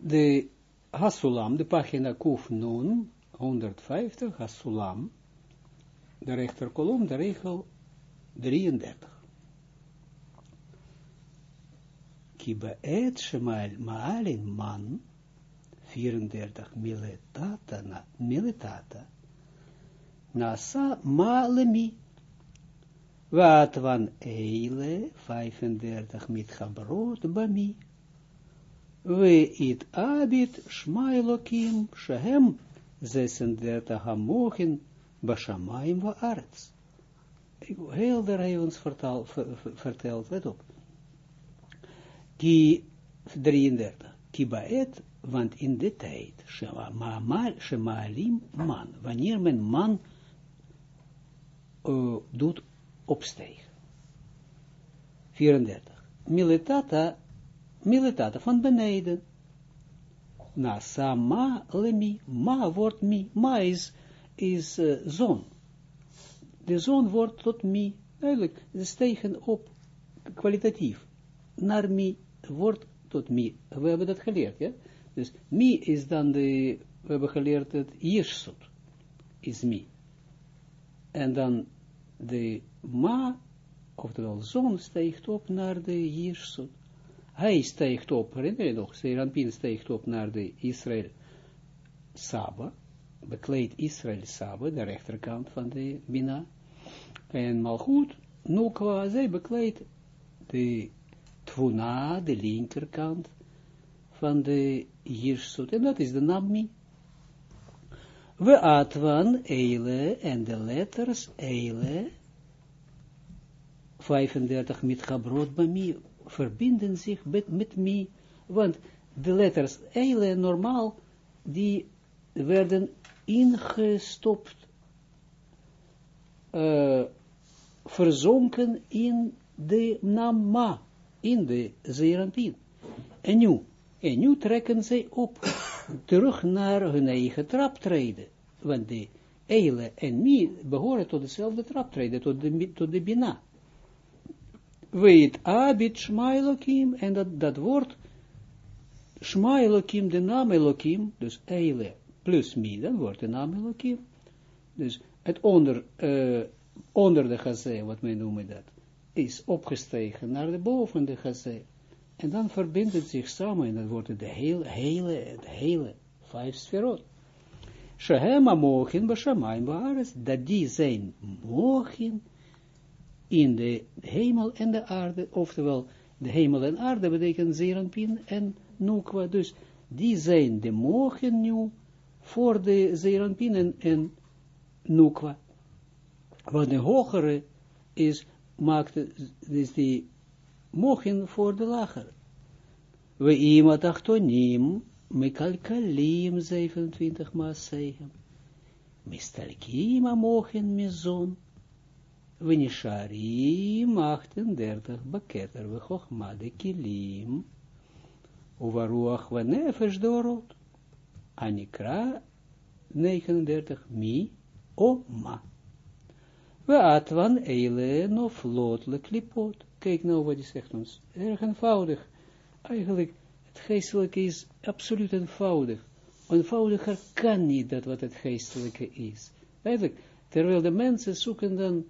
de Hasulam, de pagina Kuf Nun, 150, Hasulam, de rechterkolom, de regel 33. Kibaet shemal maalin man, 34, miletata, miletata, nasa malemi, wat van eile, 35, mit gabrot bami, we it abit shmailokim, shehem, 36 hamochen, bashamayim wa arts. Heel de ons vertaal, vertelt, let op. Ki 33. Ki baet, want in de tijd, shemalim man, wanneer men man uh, doet opstijgen. 34. Militata, militata van beneden. Na sama lemi, ma wordt mi, ma is, is zon. De zon wordt tot mi, eigenlijk, ze stegen op, kwalitatief, naar mi, wordt tot mi. We hebben dat geleerd, ja? Dus mi is dan de, we hebben geleerd het Jirsut, is mi. En dan de ma, oftewel zon, steekt op naar de Jirsut. Hij steekt op, herinner je nog, Seranpin steekt op naar de Israël Saba, bekleedt Israël Saba, de rechterkant van de Bina. En Malchut, Nukwa, zij bekleedt de Tvuna, de linkerkant van de Jirsut. En dat is de Nami. We atwan, Eile, en de letters Eile, 35 met Gabrot verbinden zich met, met mi, want de letters Eile, normaal, die werden ingestopt, uh, verzonken in de Nama, in de Zeranpin. En nu, en nu trekken zij op, terug naar hun eigen traptreden, want de Eile en Mi behoren tot dezelfde traptreden, tot de, tot de Bina. Weet Abit Shmailokim, en dat, dat woord Shmailokim, de naam Elokim, dus Eile plus Mi, dan wordt de naam. Dus het onder, uh, onder de gazé, wat wij noemen dat, is opgestegen naar de boven de gazé. En dan verbindt het zich samen en dan wordt het de hele, hele, het hele, vijf sferot. Shehema mochin bashamayim baares, dat die zijn mochin in de hemel en de aarde, oftewel de hemel en aarde betekent zeranpin en nukwa, dus die zijn de mochin nu voor de zeranpin en, en nukwa. Want de hogere is, maakt, is die mochin voor de lagere. We iemand achtonim, mekalkalim 27 maas zeggen. Mistalkim amochin mizon. We nisharim 38 baketer we chochma de kilim. Uvaruach we nefesh dorot. Anikra 39 mi o ma. We atwan eile no vlot le klipot. Kijk nou wat hij zegt ons. Erg eenvoudig. Eigenlijk, het geestelijke is absoluut eenvoudig. Eenvoudiger kan niet dat wat het geestelijke is. Eigenlijk, terwijl de mensen zoeken dan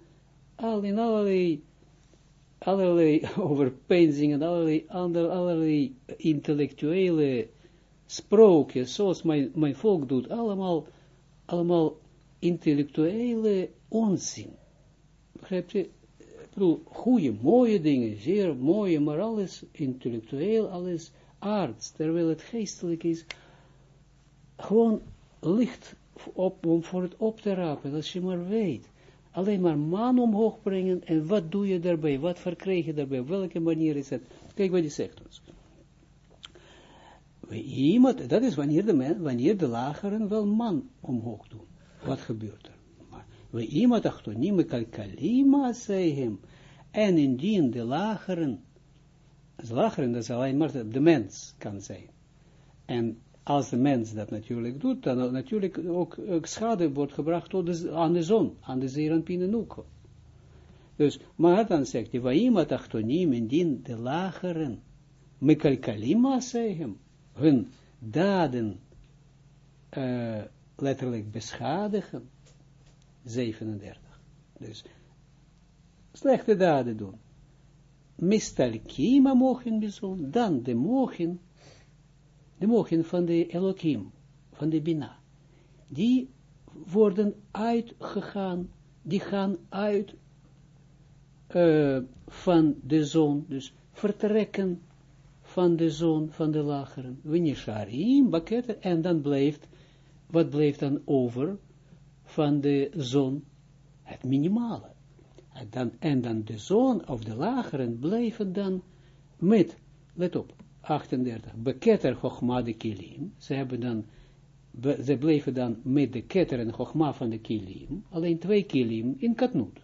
al in allerlei, allerlei overpeinzingen, allerlei, ander, allerlei intellectuele sprookjes, zoals mijn, mijn volk doet, allemaal, allemaal intellectuele onzin. Begrijp je? Ik bedoel, goede, mooie dingen, zeer mooie, maar alles intellectueel, alles aards, terwijl het geestelijk is, gewoon licht op, om voor het op te rapen, als je maar weet. Alleen maar man omhoog brengen, en wat doe je daarbij, wat verkrijg je daarbij, op welke manier is het? Kijk wat hij zegt ons. Iemand, dat is wanneer de, men, wanneer de lageren wel man omhoog doen. Wat gebeurt er? We iemand achtonime kalkalima hem. En indien de lageren, de lageren, dat is alleen maar de mens kan zijn. En als de mens dat natuurlijk doet, dan natuurlijk ook, schade wordt gebracht tot de, aan de zon, aan de zeeranpinenuko. Dus, maar dan zegt hij, iemand achtonim, indien de lageren, mekalkalima hem, hun daden uh, letterlijk beschadigen, 37. Dus slechte daden doen. Mistalkima mogen bijzonder, dan de mogen, de mogen van de Elohim, van de Bina, die worden uitgegaan, die gaan uit uh, van de zon, dus vertrekken van de zon, van de lageren. Wenisharim, baketten, en dan blijft, wat blijft dan over van de zon? Het minimale. En dan, en dan de zon of de lageren blijven dan met, let op, 38, beketter chochma de kilim, ze hebben dan, ze bleven dan met de ketter en chochma van de kilim, alleen twee kilim in katnoot.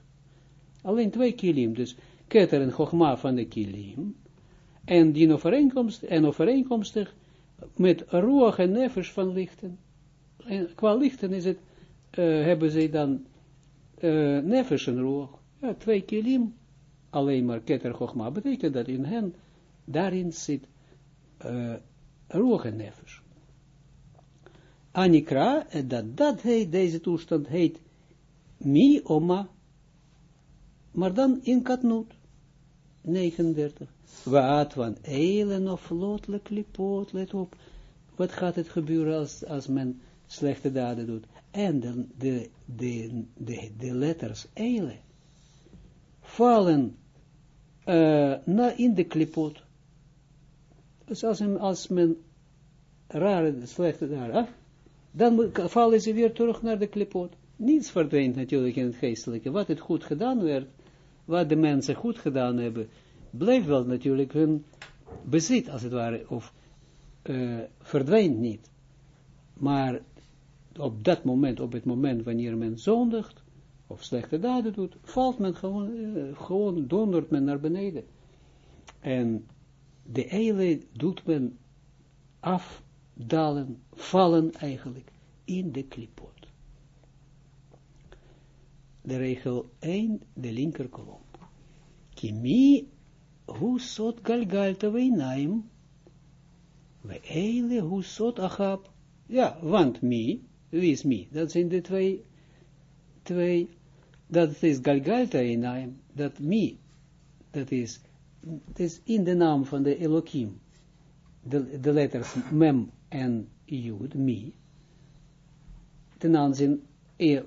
Alleen twee kilim, dus ketter en chochma van de kilim, en die overeenkomst, en overeenkomstig met roog en nefers van lichten. En qua lichten is het, uh, hebben ze dan uh, nefers en roog. Ja, twee kilim, alleen maar keter chochma, betekent dat in hen, daarin zit uh, roog en nefers. Anikra, dat, dat heet, deze toestand heet mi oma, maar dan in katnoot, 39. Wat van eilen of lotle klipot, let op, wat gaat het gebeuren als, als men slechte daden doet? En de, de, de, de, de letters eilen vallen uh, na in de klipot. Dus als, men rare, slechte daden, dan vallen ze weer terug naar de klipot. Niets verdwijnt natuurlijk in het geestelijke. Wat het goed gedaan werd, wat de mensen goed gedaan hebben, blijft wel natuurlijk hun bezit, als het ware, of uh, verdwijnt niet. Maar op dat moment, op het moment wanneer men zondigt, of slechte daden doet, valt men gewoon, uh, gewoon dondert men naar beneden. En de eile doet men afdalen, vallen eigenlijk, in de klipot. De regel 1, de linker kolom. Kimi hoe sot galgalta weinaim, we eile hoe sot achab. Ja, want mi, wie is mi? Dat zijn de twee, twee, dat is galgalta weinaim, dat mi, dat is, dat is in de naam van de Elohim, de, letters mem en jud, mi, ten aanzien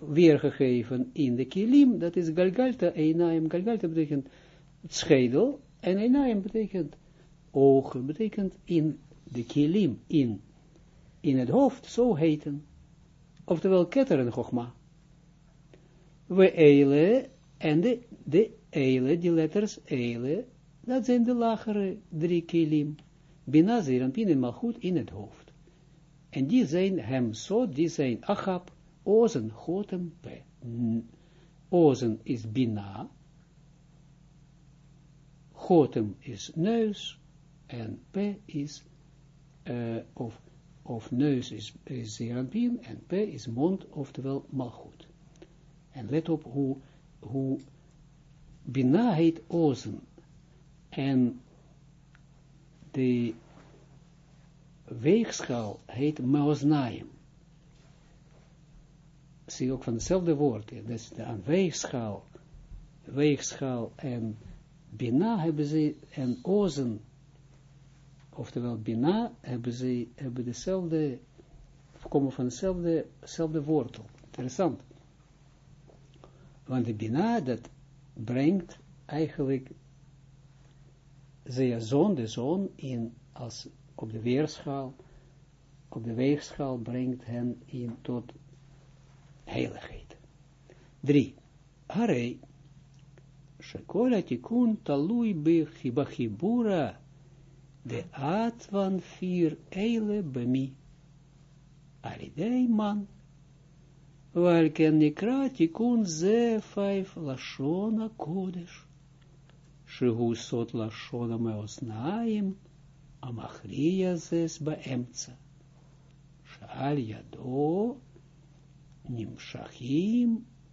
weergegeven in de kilim, dat is galgalta einaim, galgalta betekent schedel, en einaim betekent ogen, betekent in de kilim, in, in het hoofd, zo heten. Oftewel ketter en chogma. We eile, en de, de eile, die letters eile, dat zijn de lagere drie kilim. Bina, Zeranpin en Malchut in het hoofd. En die zijn hem zo, die zijn achab, ozen, gotem, pe. Ozen is bina, Gotem is neus en P is, uh, of, of neus is, is Zerabin en P is mond, oftewel malgoed. En let op hoe, hoe Bina heet ozen en de weegschaal heet maosnaim. Zie je ook van hetzelfde woord, dus de weegschaal, weegschaal en Bina hebben ze, en ozen, oftewel Bina, hebben ze, hebben dezelfde, komen van dezelfde, dezelfde wortel. Interessant. Want de Bina, dat brengt eigenlijk zijn zoon, de zoon, in, als op de weerschaal, op de weegschaal brengt hen in tot heiligheid. Drie. Harei, Shekola tikun talui bachibura de at van vier eile bemi. Alidei man. Welken nikra tikun ze vijf lashona kodesh. Shehu sot lashona meosnaim. Amachria zes baemtza. Shal yado.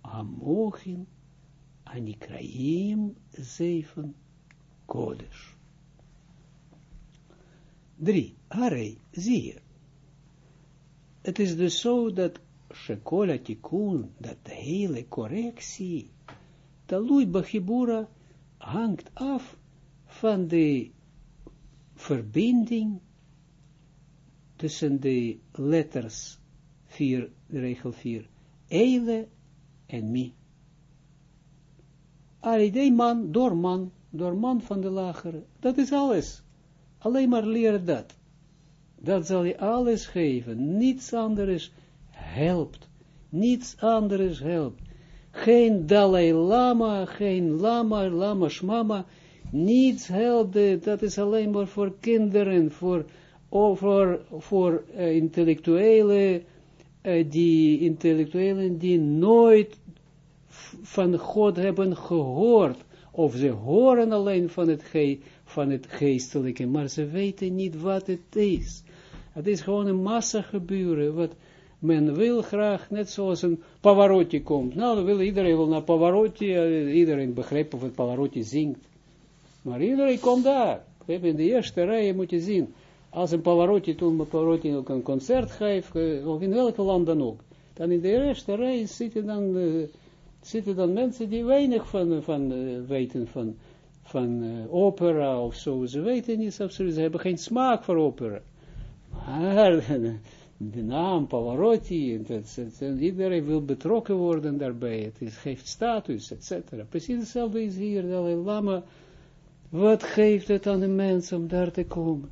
Amochin. Anikraim zeven kodesh. Drie, Arei, je, het is dus zo dat Shekola Tikkun, dat hele correctie, Talui Bachibura hangt af van de verbinding tussen de letters 4, regel 4, Eile en Mi. Alidee man, door man, door man van de lagere, dat is alles. Alleen maar leren dat. Dat zal je alles geven. Niets anders helpt. Niets anders helpt. Geen Dalai Lama, geen Lama, Lama Shmama. Niets helpt. Dat is alleen maar voor kinderen, voor, over, voor uh, intellectuelen, uh, die intellectuelen die nooit van God hebben gehoord. Of ze horen alleen van het, ge van het geestelijke, maar ze weten niet wat het is. Het is gewoon een massa gebeuren, wat men wil graag, net zoals een Pavarotti komt. Nou, wil, iedereen wil naar Pavarotti, eh, iedereen begrijpt of het Pavarotti zingt. Maar iedereen komt daar. In de eerste rij moet je zien, als een Pavarotti, toen Pavarotti ook een concert geeft, eh, of in welk land dan ook, dan in de eerste rij zitten dan, uh, zitten dan mensen die weinig van, van weten van, van opera of zo. Ze weten niet absoluut, ze hebben geen smaak voor opera. Maar de naam Pavarotti, en iedereen wil betrokken worden daarbij, het is, geeft status, etc. Precies hetzelfde is hier, Dalai Lama, wat geeft het aan de mens om daar te komen?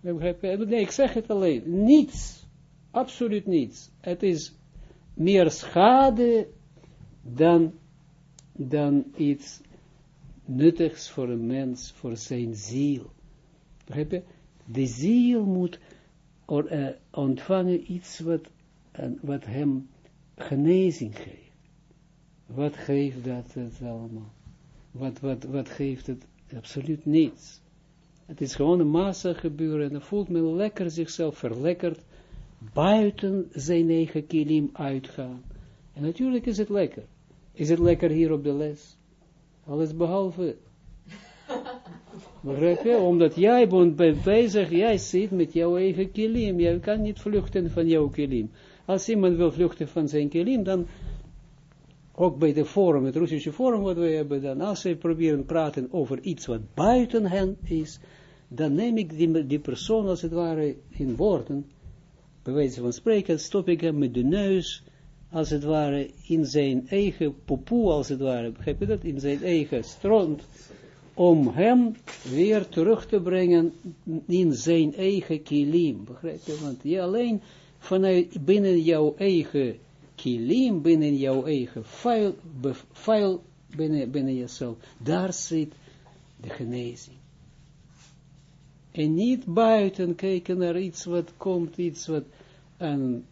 Nee, ik zeg het alleen, niets, absoluut niets. Het is meer schade dan, dan iets nuttigs voor een mens, voor zijn ziel. Begrijp je? De ziel moet or, uh, ontvangen iets wat, wat hem genezing geeft. Wat geeft dat het allemaal? Wat, wat, wat geeft het? Absoluut niets. Het is gewoon een massa gebeuren en dan voelt men lekker zichzelf verlekkerd, buiten zijn eigen kilim uitgaan. En natuurlijk is het lekker. Is het lekker hier op de les? Alles behalve Omdat jij bent bezig, jij zit met jouw eigen kilim. Jij kan niet vluchten van jouw kilim. Als iemand wil vluchten van zijn kilim, dan ook bij de forum, het Russische forum wat we hebben, dan als ze proberen praten over iets wat buiten hen is, dan neem ik die, persoon als het ware in woorden, bij wijze van spreken, stop ik hem met de neus, als het ware in zijn eigen popoe, als het ware, begrijp je dat, in zijn eigen stront, om hem weer terug te brengen in zijn eigen kilim. Begrijp je? Want je alleen vanuit binnen jouw eigen kilim, binnen jouw eigen vuil, vuil binnen, binnen jezelf, daar zit de genezing. En niet buiten kijken naar iets wat komt, iets wat een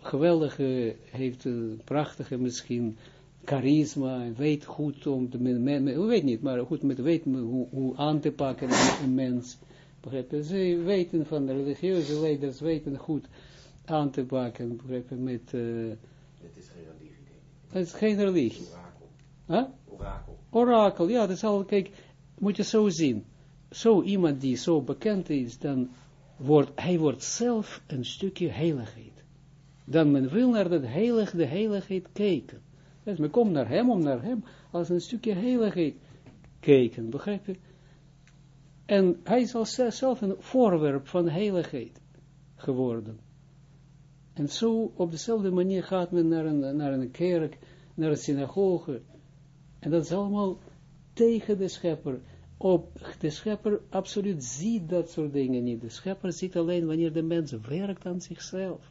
geweldige heeft, een prachtige misschien charisma, weet goed om te, we weet niet, maar goed met weten hoe, hoe aan te pakken een mens. Begrijp je? Ze weten van de religieuze leiders, weten goed aan te pakken, begrijp je, met... Uh, het is geen religie. Het is geen religie. Orakel. Huh? Orakel. Orakel, ja, dat is al, kijk, moet je zo zien. Zo iemand die zo bekend is, dan wordt, hij wordt zelf een stukje heiligheid. Dan men wil naar dat heilig, de heiligheid kijken. Dus men komt naar hem om naar hem als een stukje heiligheid kijken, begrijp je? En hij is al zelf een voorwerp van heiligheid geworden. En zo op dezelfde manier gaat men naar een, naar kerk, naar een synagoge. En dat is allemaal tegen de schepper. Op de schepper absoluut ziet dat soort dingen niet. De schepper ziet alleen wanneer de mens werkt aan zichzelf.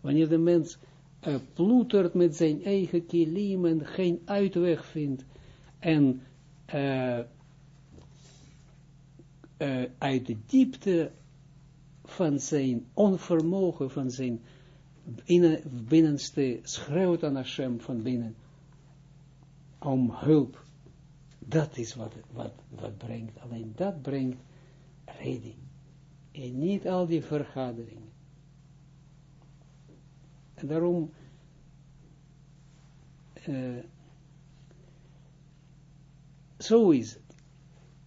Wanneer de mens uh, ploetert met zijn eigen kilim en geen uitweg vindt. En uh, uh, uit de diepte van zijn onvermogen, van zijn binnen, binnenste schreeuwt aan Hashem van binnen om hulp. Dat is wat, wat, wat brengt, alleen dat brengt redding. En niet al die vergaderingen. En daarom uh, zo is het.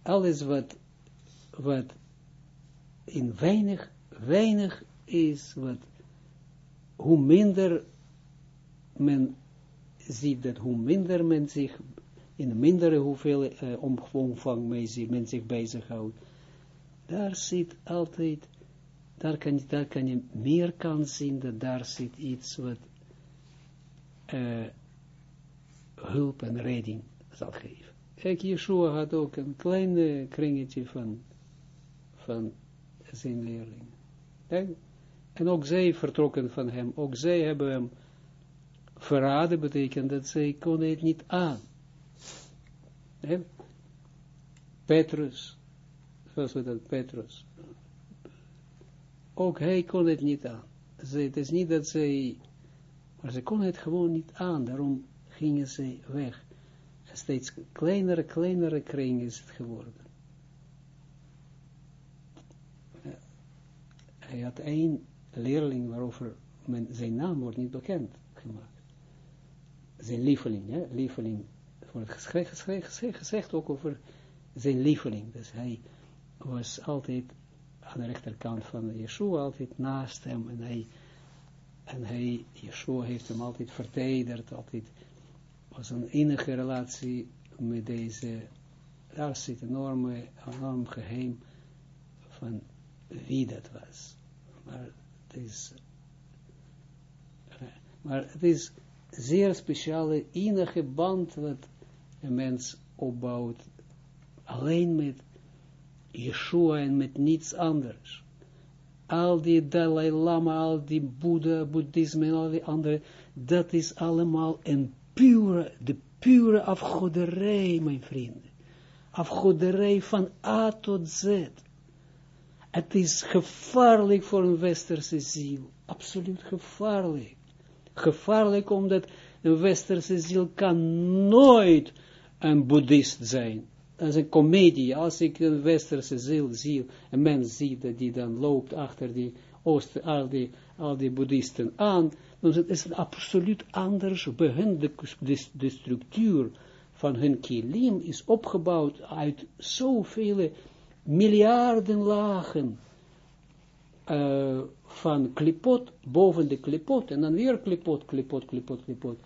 Alles wat, wat in weinig, weinig is wat, hoe minder men ziet dat, hoe minder men zich, in mindere hoeveel uh, omvang men zich bezighoudt, daar zit altijd, daar kan, daar kan je meer kans zien dat daar zit iets wat uh, hulp en redding zal geven. Kijk, Yeshua had ook een klein kringetje van, van zijn leerlingen. En ook zij vertrokken van hem, ook zij hebben hem verraden, betekent dat zij konden het niet aan. Petrus, zoals we dat, Petrus, ook hij kon het niet aan. het is niet dat zij, maar ze konden het gewoon niet aan, daarom gingen ze weg. En steeds kleinere, kleinere kring is het geworden. Hij had één leerling waarover men, zijn naam wordt niet bekend gemaakt. Zijn lieveling, hè, lieveling, wordt gezegd, gezegd, gezegd ook over zijn lieveling. Dus hij was altijd aan de rechterkant van Yeshua, altijd naast hem, en hij, en hij, Yeshua heeft hem altijd vertederd, altijd was een enige relatie met deze, daar zit een enorme, enorm geheim van wie dat was. Maar het is, maar het is zeer speciale, enige band wat een mens opbouwt, alleen met Yeshua en met niets anders. Al die Dalai Lama, al die Boeddha, Boeddhisme en al die andere, dat is allemaal een pure, de pure afgoderij, mijn vrienden. Afgoderij van A tot Z. Het is gevaarlijk voor een westerse ziel. Absoluut gevaarlijk. Gevaarlijk omdat een westerse ziel kan nooit een boeddhist zijn. Is een komedie. Als ik een westerse ziel zie, een mens zie dat die dan loopt achter die oosten, al die, al die boeddhisten aan, dan is het absoluut anders. Bij de, de, de structuur van hun kilim is opgebouwd uit zoveel miljarden lagen uh, van klipot, boven de klipot, en dan weer klipot, klipot, klipot, klipot.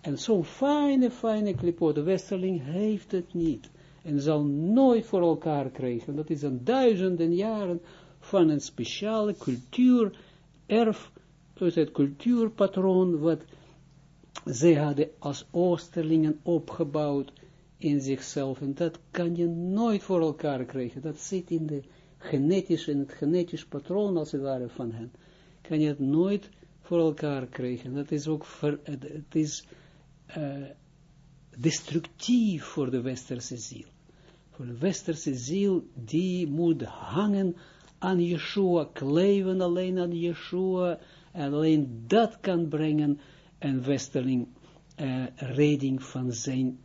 En zo'n fijne, fijne klipot, de westerling heeft het niet. En zal nooit voor elkaar krijgen. Dat is een duizenden jaren van een speciale cultuur, erf, dus het cultuurpatroon, wat zij hadden als oosterlingen opgebouwd in zichzelf. En dat kan je nooit voor elkaar krijgen. Dat zit in, de genetisch, in het genetisch patroon, als het ware, van hen. Kan je het nooit voor elkaar krijgen. Dat is ook, ver, het is uh, destructief voor de westerse ziel. Voor de westerse ziel, die moet hangen aan Yeshua, kleven alleen aan Yeshua, en alleen dat kan brengen een westerling uh, van zijn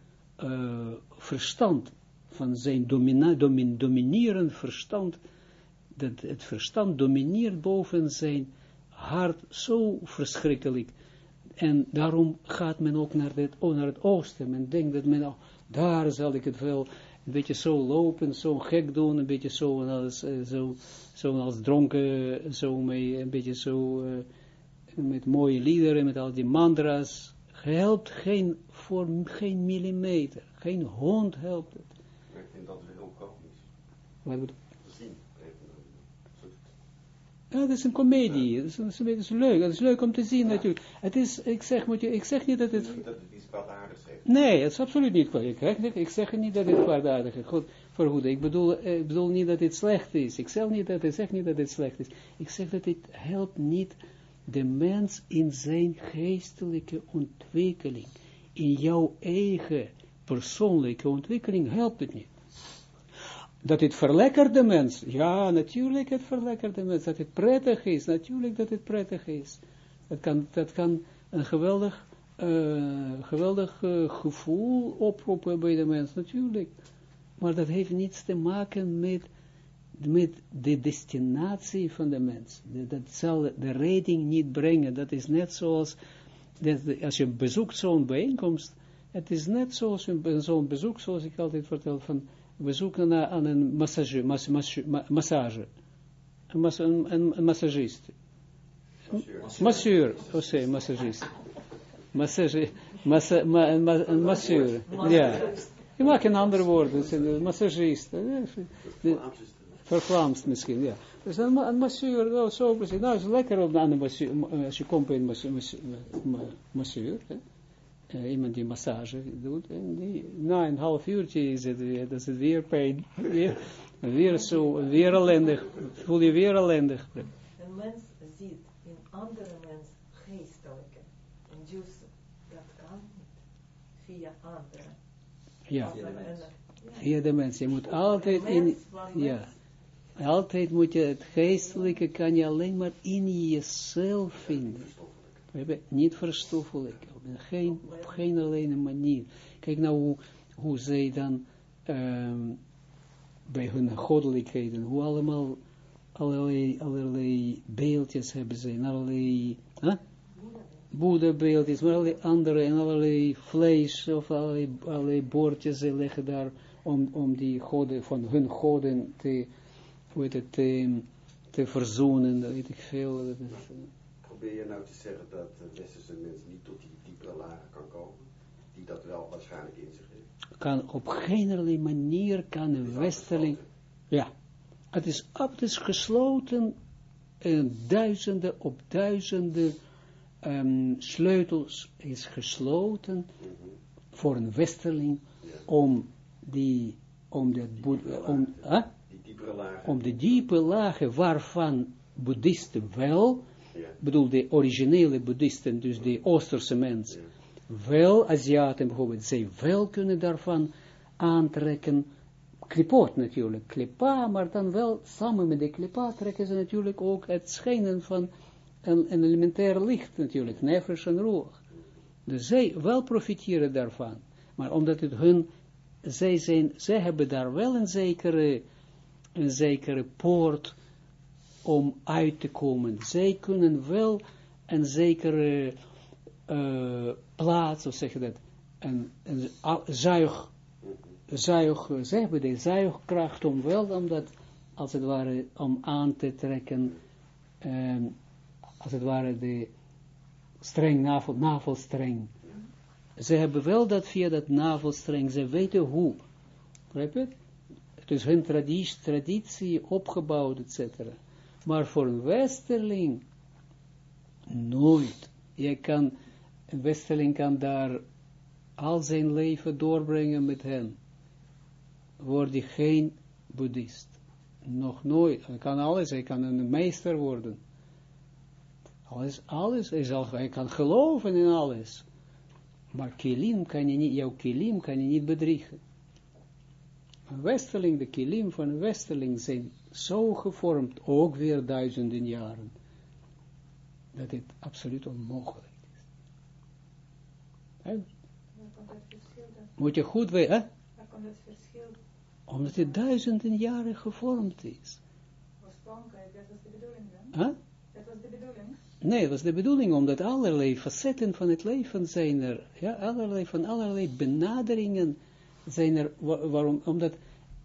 uh, verstand, van zijn domina, domin, dominerend verstand, dat het verstand domineert boven zijn hart zo verschrikkelijk. En daarom gaat men ook naar oh, naar het oosten. Men denkt dat men, oh, daar zal ik het wel een beetje zo lopen, zo gek doen, een beetje zo als, uh, zo, zo als dronken, zo mee, een beetje zo, uh, met mooie liederen, met al die mantra's, helpt geen, voor geen millimeter. Geen hond helpt het. Ik vind dat heel komisch. Wat bedoel Zien. Ja, dat is een komedie. Dat is, dat, is, leuk. Het is leuk om te zien ja. natuurlijk. Het is, ik zeg, moet je, ik zeg niet dat het... Niet dat het iets heeft. Nee, het is absoluut niet kwaadaardig. Ik zeg niet dat het kwaadaardig is. Goed, voor Ik bedoel, ik bedoel niet dat het slecht is. Ik zeg niet dat, ik niet dat het slecht is. Ik zeg dat het helpt niet de mens in zijn geestelijke ontwikkeling, in jouw eigen persoonlijke ontwikkeling, helpt het niet. Dat het verlekkert de mens, ja, natuurlijk het verlekkert de mens. Dat het prettig is, natuurlijk dat het prettig is. Dat kan, dat kan een geweldig, uh, geweldig uh, gevoel oproepen bij de mens, natuurlijk. Maar dat heeft niets te maken met met de destinatie van de mens. Dat zal de redding niet brengen. Dat is net zoals, dat, als je bezoekt zo'n bijeenkomst, het is net zoals zo'n bezoek, zoals ik altijd vertel, van bezoeken aan een massage, massage, massage een, een, een, massagist. Masseur, oh massagist. Massage, massa, ma, ma, een masseur. Ja. Je maakt een ander woord, een massagist. Eh, de- Vervlaamst misschien, ja. Dus een, ma- een masseur, nou, zo precies. Nou, is lekker aan de masseur, eh, als je komt bij een masseur, masseur, masseur. Eh, iemand die massage doet, en die, na een half uurtje is het weer, dat is het weer pijn, weer, weer zo, weer ellendig, voel je weer ellendig. Een mens ziet in andere mens geestelijke. En dus dat kan niet via anderen. Ja, via de mens, je moet altijd in, ja, altijd moet je het geestelijke, kan je alleen maar in jezelf vinden. We hebben niet verstoffelijk, op geen, op geen alleen manier. Kijk nou hoe, hoe zij dan ehm, bij hun goddelijkheden, hoe allemaal allerlei, allerlei beeldjes hebben ze, en allerlei huh? Boeddha-beeldjes, maar allerlei andere, en allerlei vlees, of allerlei, allerlei bordjes, ze leggen daar om, om die goden, van hun goden te, hoe heet het, te, te verzoenen, dat weet ik veel. dat is, eh, Probeer je nou te zeggen dat de westerse mens niet tot die diepere lagen kan komen? Die dat wel waarschijnlijk in zich heeft. kan op geen manier kan een is westerling, ja, het is, het is gesloten, en duizenden op duizenden ehm, sleutels is gesloten voor een westerling om die, om boed- om, lagen. om de diepe lagen waarvan boeddhisten wel, Ja. bedoel de originele boeddhisten, dus de Oosterse mensen, Ja. wel, Aziaten bijvoorbeeld, zij wel kunnen daarvan aantrekken, klipot natuurlijk, klipa, maar dan wel samen met de klipa trekken ze natuurlijk ook het schijnen van een, een elementair licht natuurlijk, nefesh en roer. Dus zij wel profiteren daarvan, maar omdat het hun, zij, zijn, zij hebben daar wel een zekere, een zekere poort om uit te komen. Zij kunnen wel een zekere eh, plaats, of zeg je dat, een, een zuig, zuig, zij hebben de zuigkracht om wel, om dat, als het ware, om aan te trekken, ehm, als het ware de streng, navel, navelstreng. Ze hebben wel dat via dat navelstreng, ze weten hoe. Begrijp je? Het is hun traditie, traditie opgebouwd, etc. Maar voor een westerling, nooit. Je kan, een westerling kan daar al zijn leven doorbrengen met hen. Word je geen boeddhist. Nog nooit. Hij kan alles, hij kan een meester worden. Alles, alles, hij, zal, hij kan geloven in alles. Maar kilim kan je niet, jouw kilim kan je niet bedriegen. Een westerling, de kilim van een westerling zijn zo gevormd, ook weer duizenden jaren, dat het absoluut onmogelijk is. Dan? Moet je goed weten, hè? Waar komt het verschil? omdat het duizenden jaren gevormd is. Oorspronkelijk, dat was de bedoeling? Hè? Nee, dat was de bedoeling, omdat allerlei facetten van het leven zijn er, ja, allerlei, van allerlei benaderingen zijn er, wa- waarom, omdat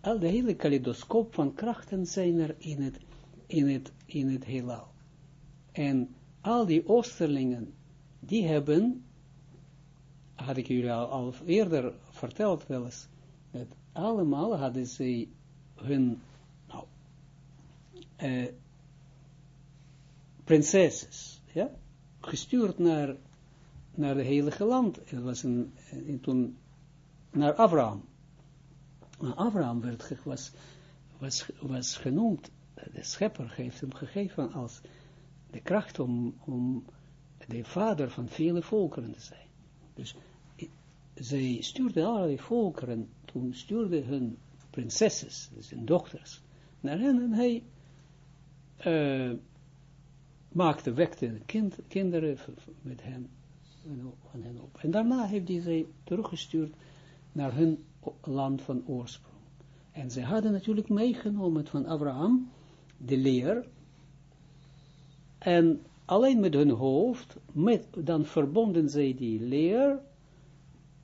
al de hele kaleidoscoop van krachten zijn er in het, in het, in het heelal. En al die oosterlingen, die hebben, had ik jullie al, al eerder verteld wel eens, dat allemaal hadden ze hun, nou, eh, prinses, ja, gestuurd naar, naar het heilige land. Het was een, en toen naar Abraham. Abraham werd, was, was, was genoemd, de schepper heeft hem gegeven als de kracht om, om de vader van vele volkeren te zijn. Dus zij stuurde allerlei volkeren, toen stuurde hun prinsesses, dus hun dochters, naar hen en hij eh, maakte, wekte kind, kinderen met hen, van hen op. En daarna heeft hij ze teruggestuurd naar hun land van oorsprong. En ze hadden natuurlijk meegenomen van Abraham de leer, en alleen met hun hoofd, met, dan verbonden zij die leer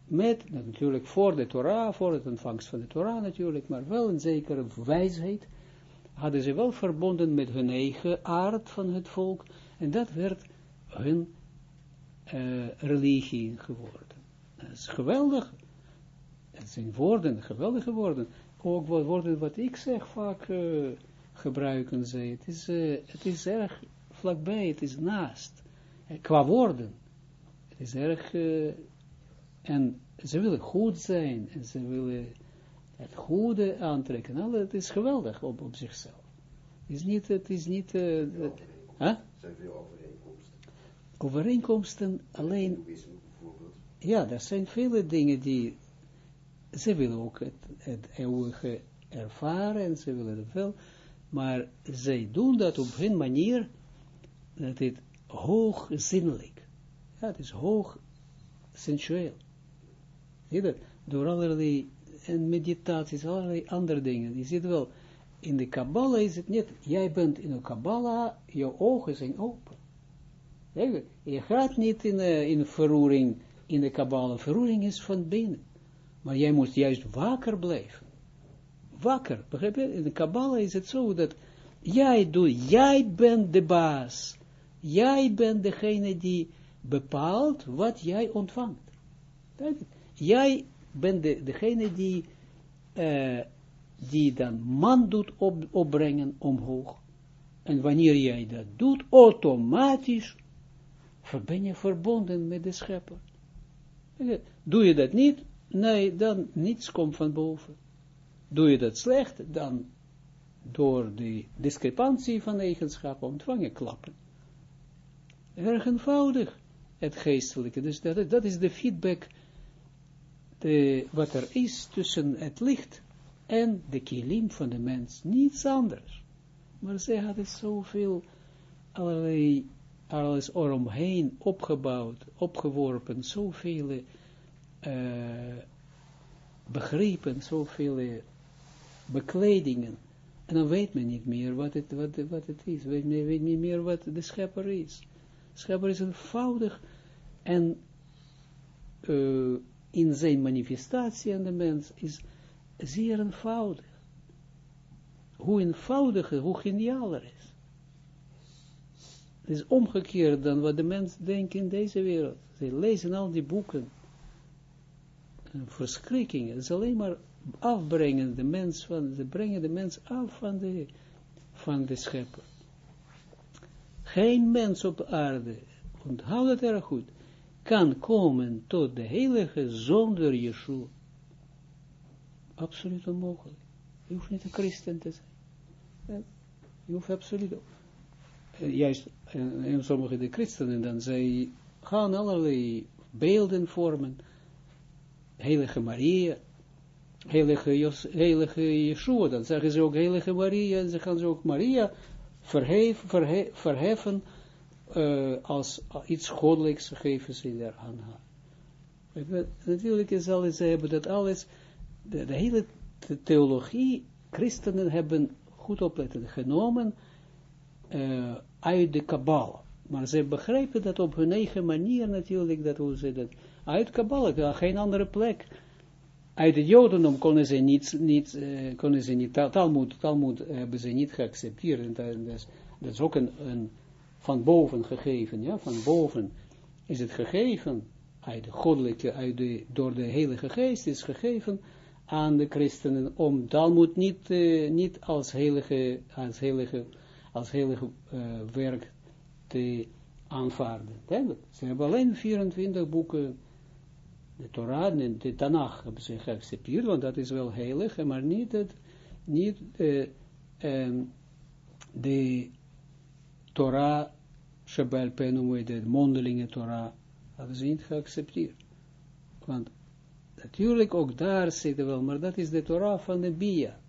met, natuurlijk voor de Torah, voor het ontvangst van de Torah natuurlijk, maar wel een zekere wijsheid, hadden ze wel verbonden met hun eigen aard van het volk, En dat werd hun uh, religie geworden. Dat is geweldig. Het zijn woorden, geweldige woorden. Ook wat woorden wat ik zeg vaak uh, gebruiken ze. Het is, uh, het is erg vlakbij, het is naast. qua woorden. Het is erg... en ze willen goed zijn. En ze willen het goede aantrekken. Nou, het is geweldig op, op zichzelf. Het is niet... Het is niet uh, huh? zijn veel overeenkomsten. Overeenkomsten alleen... Ja, er zijn vele dingen die... Ze willen ook het, het eeuwige ervaren en ze willen het wel. Maar zij doen dat op hun manier dat het hoog zinnelijk. Ja, het is hoog sensueel. Zie je dat? Door allerlei en meditaties, allerlei andere dingen. Je ziet wel, in de Kabbalah is het niet, jij bent in de Kabbalah, je ogen zijn open. Je gaat niet in, uh, in verroering in de Kabbalah, verroering is van binnen. Maar jij moet juist wakker blijven. Wakker, begrijp je? In de Kabbalah is het zo dat jij doet, jij bent de baas. Jij bent degene die bepaalt wat jij ontvangt. Jij bent de, degene die, uh, die dan man doet op, opbrengen omhoog. En wanneer jij dat doet, automatisch ben je verbonden met de schepper. Doe je dat niet? Nee, dan niets komt van boven. Doe je dat slecht, dan door de discrepantie van eigenschappen ontvang je klappen. Erg eenvoudig, het geestelijke. Dus dat, dat is de feedback wat er is tussen het licht en de kilim van de mens. Niets anders. Maar zij hadden zoveel allerlei alles eromheen opgebouwd, opgeworpen, zoveel uh, begrepen, zoveel bekledingen. En dan weet men niet meer wat het, wat, wat het is. Weet men niet meer wat de schepper is. De schepper is eenvoudig en uh, in zijn manifestatie aan de mens is zeer eenvoudig. Hoe eenvoudiger, hoe genialer is. Het is omgekeerd dan wat de mens denkt in deze wereld. Ze lezen al die boeken. Verschrikkingen. Het is alleen maar afbrengen de mens van, ze brengen de mens af van de, van de schepper. Geen mens op aarde, onthoud het erg goed, kan komen tot de heilige zonder Yeshua. Absoluut onmogelijk. Je hoeft niet een christen te zijn. Je hoeft absoluut eh, juist en, en sommige de christenen dan, zij gaan allerlei beelden vormen, heilige Maria, heilige, Jos, heilige Yeshua, dan zeggen ze ook heilige Maria, en ze gaan ze ook Maria verhef, verhe, verheffen, uh, als iets goddelijks geven ze daar aan haar. Natuurlijk is alles, ze hebben dat alles, de, hele theologie, christenen hebben goed opletten genomen, uh, uit de Kabbalah. Maar ze begrijpen dat op hun eigen manier natuurlijk, dat hoe ze dat, uit Kabbalah, geen andere plek. Uit het Jodendom konden ze niet, niet, uh, konden ze niet, Talmud, Talmud hebben ze niet geaccepteerd. En dat, is, dat is ook een, een, van boven gegeven, ja, van boven is het gegeven, uit de goddelijke, door de heilige geest is gegeven aan de christenen, om Talmud niet, uh, niet als heilige, als heilige als heilige uh, werk te aanvaarden. Ze hebben alleen 24 boeken, de Torah en de Tanach hebben ze geaccepteerd, want dat is wel heilig, maar niet, het, niet uh, um, de Torah, Shabbat Penum, de mondelinge Torah, hebben ze niet geaccepteerd. Want natuurlijk ook daar zitten wel, maar dat is de Torah van de Bia.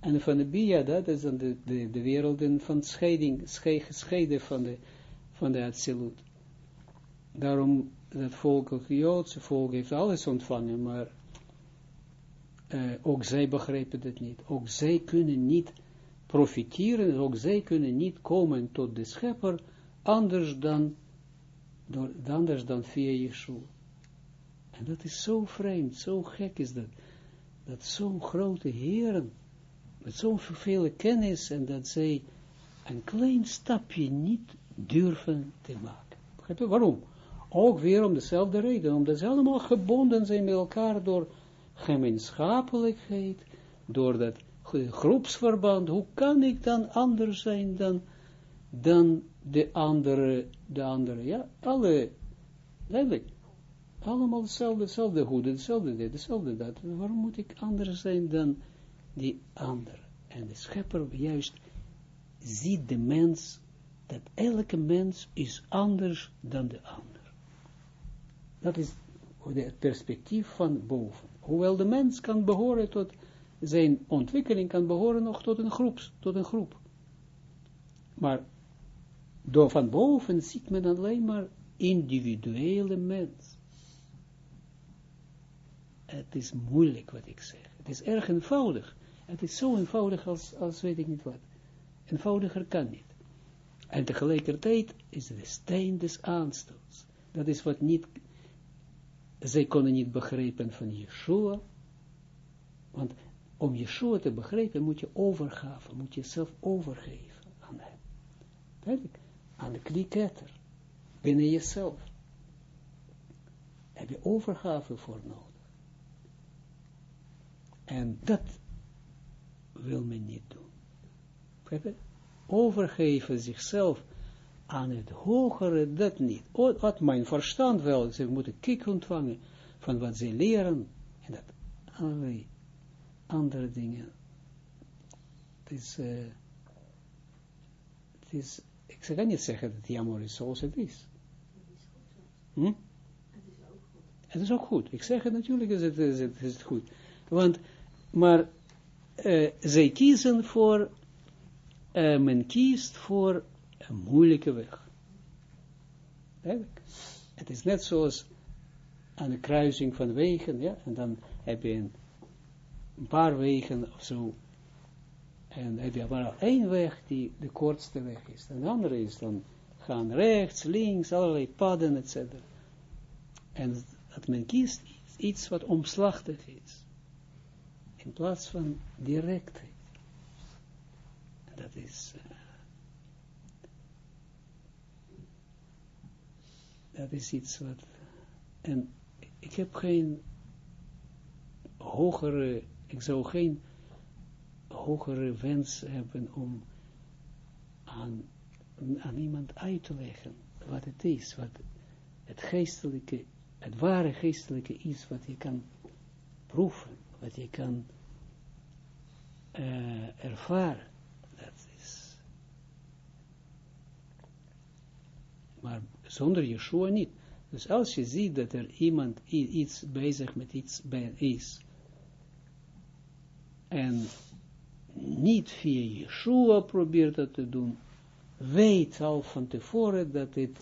En van de Bia, dat is dan de, de, de van scheiding, gescheiden van de, van de absolute. Daarom, dat volk, het Joodse volk, heeft alles ontvangen, maar uh, ook zij begrijpen het niet. Ook zij kunnen niet profiteren, ook zij kunnen niet komen tot de schepper, anders dan, door, anders dan via Yeshua. En dat is zo vreemd, zo gek is dat, dat zo'n grote heren, met zoveel kennis en dat zij een klein stapje niet durven te maken. Waarom? Ook weer om dezelfde reden, omdat ze allemaal gebonden zijn met elkaar door gemeenschappelijkheid, door dat groepsverband. Hoe kan ik dan anders zijn dan, dan de andere, de andere, ja, alle, duidelijk, allemaal hetzelfde, hetzelfde goede, hetzelfde dit, hetzelfde dat. Waarom moet ik anders zijn dan die andere? En de schepper juist ziet de mens, dat elke mens is anders dan de ander. Dat is het perspectief van boven. Hoewel de mens kan behoren tot, zijn ontwikkeling kan behoren nog tot een groep, tot een groep. Maar door van boven ziet men alleen maar individuele mens. Het is moeilijk wat ik zeg. Het is erg eenvoudig. Het is zo eenvoudig als, als weet ik niet wat. Eenvoudiger kan niet. En tegelijkertijd is het de steen des aanstoots. Dat is wat niet, zij konden niet begrijpen van Yeshua. Want om Yeshua te begrijpen moet je overgaven, moet je zelf overgeven aan hem. Duidelijk, aan de kliketter, binnen jezelf. Heb je overgave voor nodig. En dat wil men niet doen. Overgeven zichzelf aan het hogere, dat niet. Wat mijn verstand wel, ze moeten kick ontvangen van wat ze leren, en dat allerlei andere dingen. Het is, het is, ik zou niet zeggen dat jammer is zoals het is. Hm? Het is ook goed. Het is ook goed. Ik zeg het natuurlijk is het, is het, is het goed. Want, maar uh, zij kiezen voor, uh, men kiest voor een moeilijke weg. Het is net zoals aan de kruising van wegen, ja, en dan heb je een, een paar wegen of zo, en heb je maar één weg die de kortste weg is, en de andere is dan gaan rechts, links, allerlei padden, etc. En dat men kiest iets wat omslachtig is in plaats van directheid. Dat is, uh, dat is iets wat, en ik heb geen hogere, ik zou geen hogere wens hebben om aan, aan iemand uit te leggen wat het is, wat het geestelijke, het ware geestelijke is, wat je kan proeven, wat je kan uh, ervaren. Dat is. Maar zonder Yeshua niet. Dus als je ziet dat er iemand iets bezig met iets is, en niet via Yeshua probeert dat te doen, weet al van tevoren dat dit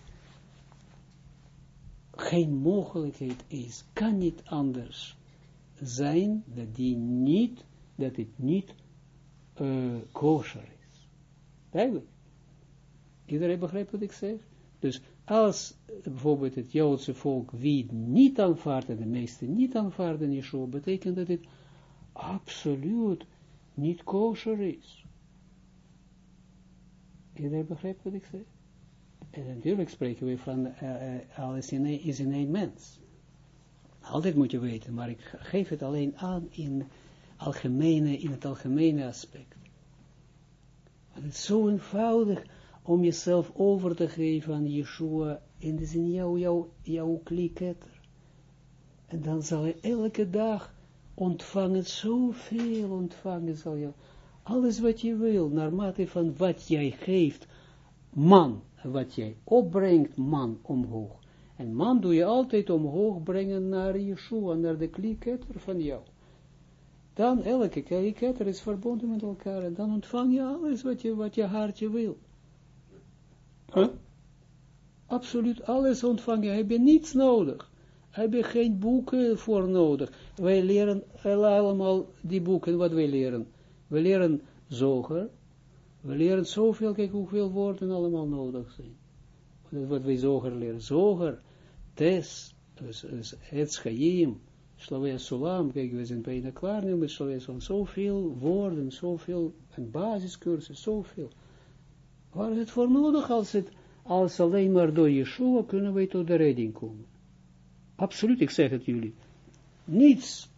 geen mogelijkheid is, kan niet anders zijn, dat die niet, dat het niet uh, kosher is. Duidelijk. Iedereen begrijpt wat ik zeg? Dus als bijvoorbeeld het Joodse volk wie niet aanvaarden, de meeste niet aanvaarden Yeshua, betekent dat het absoluut niet kosher is. Iedereen begrijpt wat ik zeg? En natuurlijk spreken we van uh, uh, alles in een, is in één mens. Altijd moet je weten, maar ik geef het alleen aan in, algemene, in het algemene aspect. het is zo eenvoudig om jezelf over te geven aan Yeshua in de zin jouw, jouw, jouw kliketter. En dan zal je elke dag ontvangen, zoveel ontvangen zal je. Alles wat je wil, naarmate van wat jij geeft, man, wat jij opbrengt, man, omhoog. En man doe je altijd omhoog brengen naar Yeshua, naar de kliketter van jou. Dan elke kliketter is verbonden met elkaar en dan ontvang je alles wat je, wat je hartje wil. Huh? Absoluut alles ontvang je, heb je niets nodig. Heb je geen boeken voor nodig. Wij leren allemaal die boeken, wat wij leren. We leren zoger. We leren zoveel, kijk hoeveel woorden allemaal nodig zijn. Wat wij zoger leren. Zoger Tes, dus, dus het Chaim, Slavia Sulam, kijk, we zijn bijna klaar nu met Slavia Sulam, zoveel woorden, zoveel, een basiscursus, zoveel. Waar is het voor nodig als het, als alleen maar door Yeshua kunnen wij tot de redding komen? Absoluut, ik zeg het jullie. Niets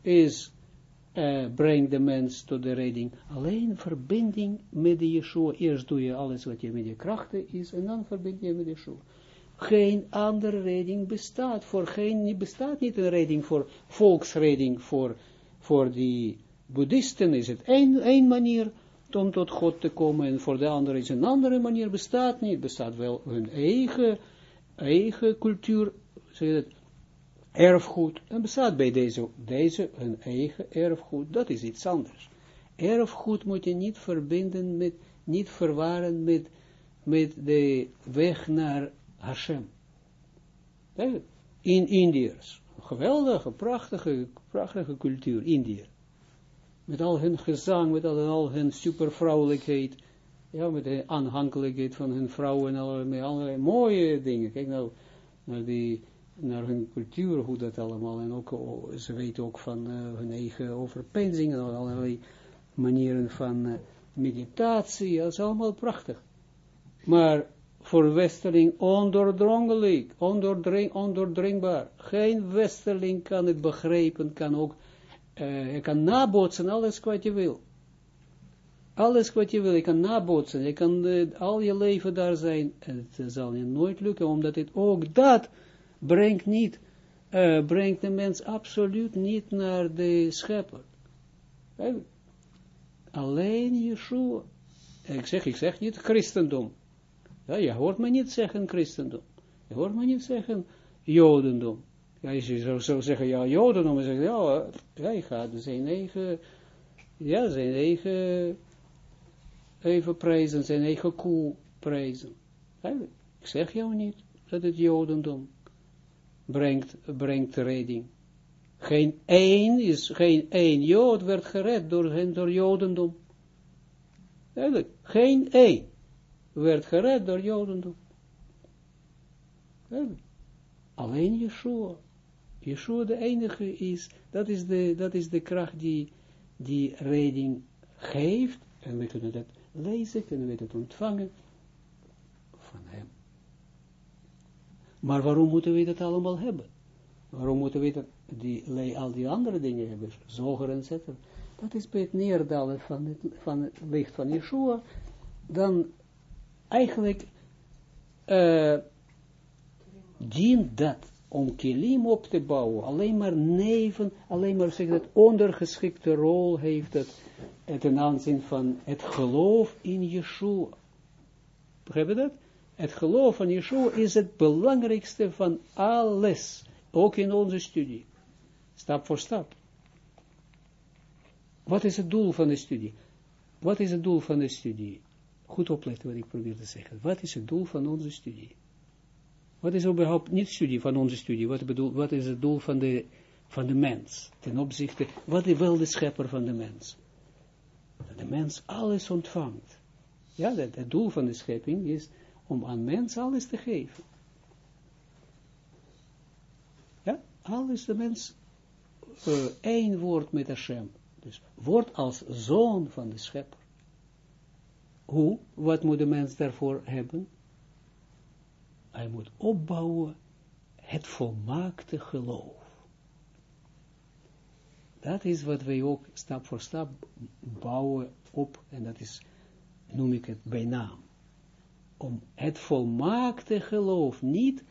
is, uh, brengt de mens tot de redding. Alleen verbinding met de Yeshua. Eerst doe je alles wat je met je krachten is, en dan verbind je met Yeshua. Geen andere redding bestaat. Voor geen, bestaat niet een redding voor volksredding. Voor, voor die boeddhisten is het één, één manier om tot God te komen. En voor de andere is een andere manier. Bestaat niet. Bestaat wel hun eigen, eigen cultuur. Zeg je dat, erfgoed. En bestaat bij deze, deze hun eigen erfgoed. Dat is iets anders. Erfgoed moet je niet verbinden met, niet verwaren met, met de weg naar Hashem. In Indiërs. Geweldige, prachtige, prachtige cultuur, Indië. Met al hun gezang, met al, hun supervrouwelijkheid. Ja, met de aanhankelijkheid van hun vrouwen en allerlei mooie dingen. Kijk nou naar, die, naar hun cultuur, hoe dat allemaal. En ook, oh, ze weten ook van uh, hun eigen overpeinzing en allerlei manieren van uh, meditatie. Dat is allemaal prachtig. Maar voor westerling ondoordrongelijk, ondoordring, ondoordringbaar. Geen westerling kan het begrijpen, kan ook, uh, kan nabootsen alles wat je wil. Alles wat je wil, je kan nabootsen, je kan al je leven daar zijn, en het zal je nooit lukken, omdat het ook dat brengt niet, uh, brengt de mens absoluut niet naar de schepper. Alleen Yeshua. Ik zeg, ik zeg niet christendom. Ja, je hoort me niet zeggen christendom. Je hoort me niet zeggen jodendom. Ja, je zou, zeggen, ja, jodendom, dan zeg ja, hij gaat zijn eigen, ja, zijn eigen, even prijzen, zijn eigen koe prijzen. ik zeg jou niet dat het jodendom brengt, brengt redding. Geen één is, geen één jood werd gered door, door jodendom. Eigenlijk, geen één werd gered door Jodendom. Alleen Yeshua. Yeshua de enige is, dat is de, dat is de kracht die, die redding geeft, en we kunnen dat lezen, kunnen we dat ontvangen van hem. Maar waarom moeten we dat allemaal hebben? Waarom moeten we dat, die, al die andere dingen hebben, zoger en zetten? Dat is bij het neerdalen van het, van het licht van Yeshua, dan eigenlijk uh, dient dat om kilim op te bouwen, alleen maar neven, alleen maar zeg dat ondergeschikte rol heeft het ten aanzien van het geloof in Yeshua. Begrijp je dat? Het geloof in Yeshua is het belangrijkste van alles, ook in onze studie. Stap voor stap. Wat is het doel van de studie? Wat is het doel van de studie? Goed opletten wat ik probeer te zeggen. Wat is het doel van onze studie? Wat is überhaupt niet studie van onze studie? Wat, bedoel, wat is het doel van de, van de mens? Ten opzichte, wat is wel de schepper van de mens? Dat de mens alles ontvangt. Ja, dat, het doel van de schepping is om aan mens alles te geven. Ja, alles de mens uh, één woord met Hashem. Dus wordt als zoon van de schepper. Hoe? Wat moet de mens daarvoor hebben? Hij moet opbouwen het volmaakte geloof. Dat is wat wij ook stap voor stap bouwen op, en dat is, noem ik het bij naam. Om het volmaakte geloof, niet,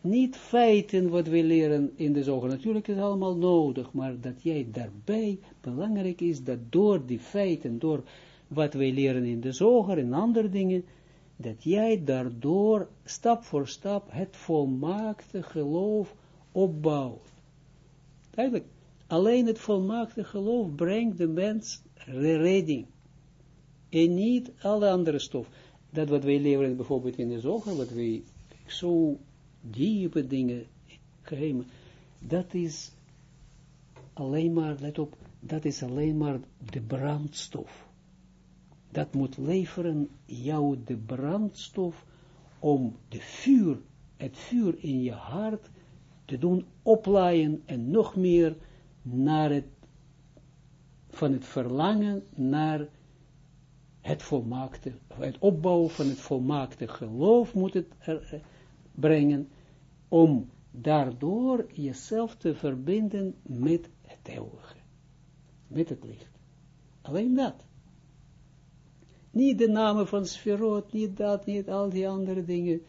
niet feiten wat we leren in de zoger. Natuurlijk is het allemaal nodig, maar dat jij daarbij, belangrijk is dat door die feiten, door wat wij leren in de zoger en andere dingen, dat jij daardoor stap voor stap het volmaakte geloof opbouwt. Eigenlijk, alleen het volmaakte geloof brengt de mens redding. En niet alle andere stof. Dat wat wij leren bijvoorbeeld in de zoger, wat wij zo diepe dingen, geheimen, dat is alleen maar, let op, dat is alleen maar de brandstof. Dat moet leveren jou de brandstof om de vuur, het vuur in je hart te doen oplaaien en nog meer naar het, van het verlangen naar het opbouwen van het volmaakte geloof moet het eh, brengen, om daardoor jezelf te verbinden met het eeuwige, met het licht. Alleen dat. Niet de namen van Sferot, niet dat, niet al die andere dingen.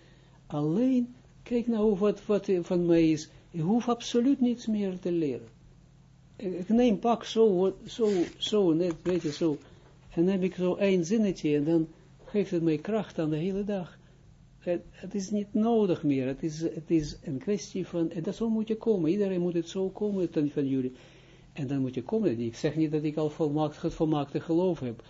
Alleen, kijk nou wat, wat van mij is. Ik hoef absoluut niets meer te leren. Ik neem pak zo, zo, zo, net, weet je, zo. En dan heb ik zo één zinnetje en dan geeft het mij kracht aan de hele dag. Het, het, is niet nodig meer. Het is, het is een kwestie van, en dat zo moet je komen. Iedereen moet het zo komen dan van jullie. En dan moet je komen. Ik zeg niet dat ik al het volmaakte geloof heb.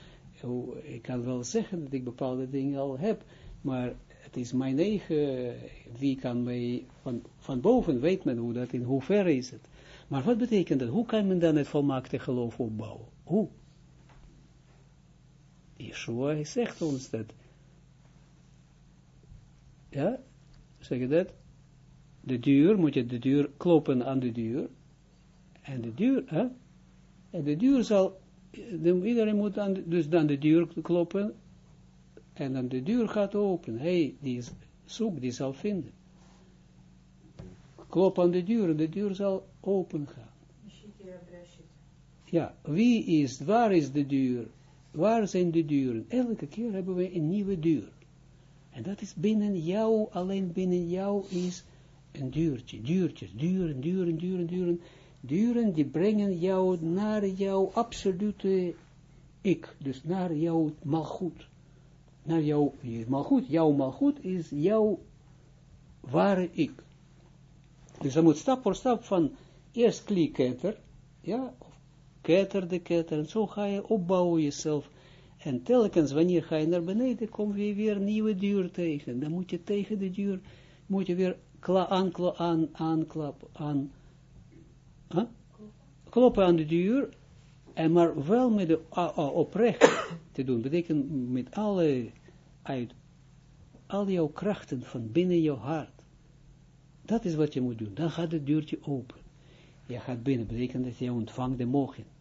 Ik kan wel zeggen dat ik bepaalde dingen al heb, maar het is mijn eigen, wie kan mij, van, van boven weet men hoe dat, in hoeverre is het. Maar wat betekent dat? Hoe kan men dan het volmaakte geloof opbouwen? Hoe? Yeshua zegt ons dat. Ja, zeg je dat? De deur, moet je de deur kloppen aan de deur. En de deur, hè? En de deur zal, de, iedereen moet dan, dus dan de deur kloppen. En dan de deur gaat open. Hij, die is, zoek, die zal vinden. Klop aan de deur, de deur zal open gaan. Ja, wie is, waar is de deur? Waar zijn de deuren? Elke keer hebben we een nieuwe deur. En dat is binnen jou, alleen binnen jou is een deurtje, deurtjes, duren, duren, duren, duren. Duren die brengen jou naar jouw absolute ik, dus naar jouw malgoed. Naar jouw malgoed, jouw malgoed is jouw ware ik. Dus je moet stap voor stap van eerst klikketter, ja, of ketter de ketter, en zo ga je opbouwen jezelf. En telkens wanneer ga je naar beneden, kom je weer nieuwe deur tegen. Dan moet je tegen de deur, moet je weer aanklappen, aan, aan, huh? kloppen aan de deur, en maar wel met de oprecht te doen. Betekent met alle, uit al jouw krachten van binnen jouw hart. Dat is wat je moet doen. Dan gaat het deurtje open. Je gaat binnen, betekent dat je ontvangt de mogen.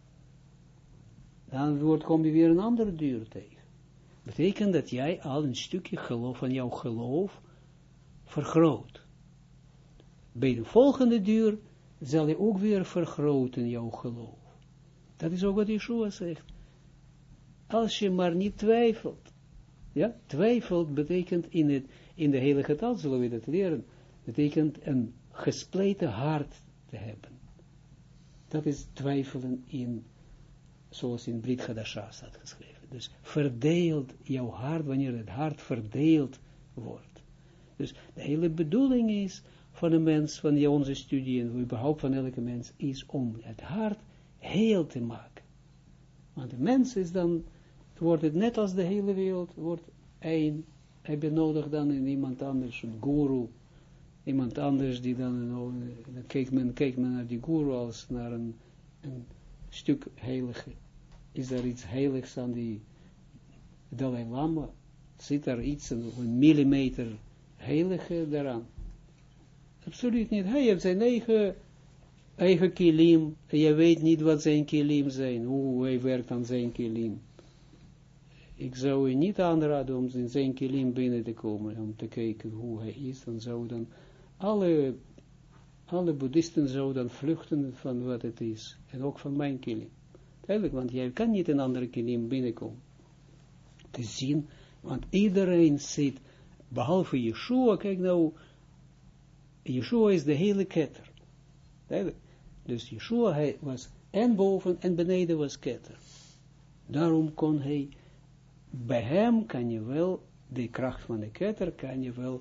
Dan wordt, kom je weer een andere deur tegen. Betekent dat jij al een stukje geloof van jouw geloof vergroot. Bij de volgende deur zal je ook weer vergroten jouw geloof. Dat is ook wat Yeshua zegt. Als je maar niet twijfelt. Ja, twijfelt betekent in, het, in de heilige taal, zullen we dat leren, betekent een gespleten hart te hebben. Dat is twijfelen in, zoals in Brit Hadasha staat geschreven. Dus verdeelt jouw hart, wanneer het hart verdeeld wordt. Dus de hele bedoeling is van een mens, van onze studie en überhaupt van elke mens, is om het hart heel te maken. Want de mens is dan, wordt het net als de hele wereld, wordt één, heb je nodig dan in iemand anders, een guru, iemand anders die dan, dan kijkt men, kijkt naar die guru als naar een, een stuk heilige. Is er iets heiligs aan die Dalai Lama? Zit er iets, een, millimeter heilige daaraan? Absoluut niet. Hij heeft zijn eigen, eigen kilim. Je weet niet wat zijn kilim zijn. Hoe hij werkt aan zijn kilim. Ik zou niet aanraden om in zijn kilim binnen te komen. Om te kijken hoe hij is. Dan zou dan alle, alle boeddhisten zouden vluchten van wat het is. En ook van mijn kilim. Eigenlijk, want jij kan niet een andere kilim binnenkomen. Te zien, want iedereen zit, behalve Yeshua, kijk nou, Yeshua is de hele ketter. Dus Yeshua hij was en boven en beneden was ketter. Daarom kon hij, bij hem kan je wel, de kracht van de ketter, kan je wel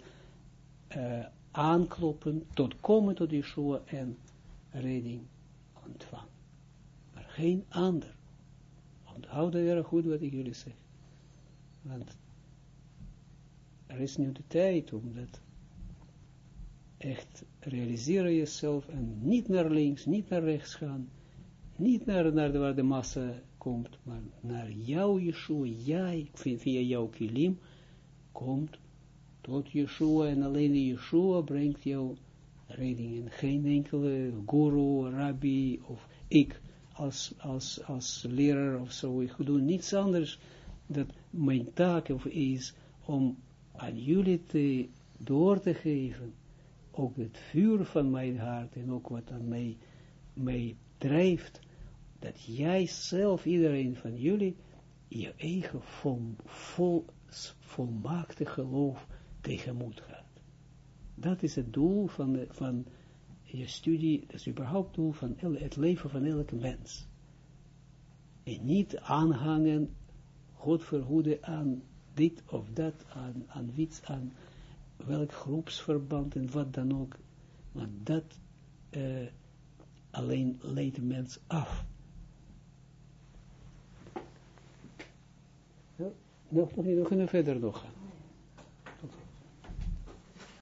uh, aankloppen, tot komen tot Yeshua en redding ontvangen. Geen ander. Onthoud erg goed wat ik jullie zeg. Want er is nu de tijd om dat echt realiseren jezelf en niet naar links, niet naar rechts gaan, niet naar, naar de, waar de massa komt, maar naar jouw Yeshua, jij, via jouw kilim, komt tot Yeshua en alleen Yeshua brengt jou redding en geen enkele guru, rabbi of ik als, als, als leraar of zo, ik doe niets anders dat mijn taak of is om aan jullie te door te geven, ook het vuur van mijn hart en ook wat aan mij, mij drijft, dat jij zelf, iedereen van jullie, je eigen vol, vol, volmaakte geloof tegemoet gaat. Dat is het doel van, de, van je studie, is überhaupt doel van het leven van elke mens. En niet aanhangen, God verhoede aan dit of dat, aan, aan iets, aan welk groepsverband en wat dan ook. Want dat uh, alleen leidt de mens af. Nog, nog kunnen verder nog gaan.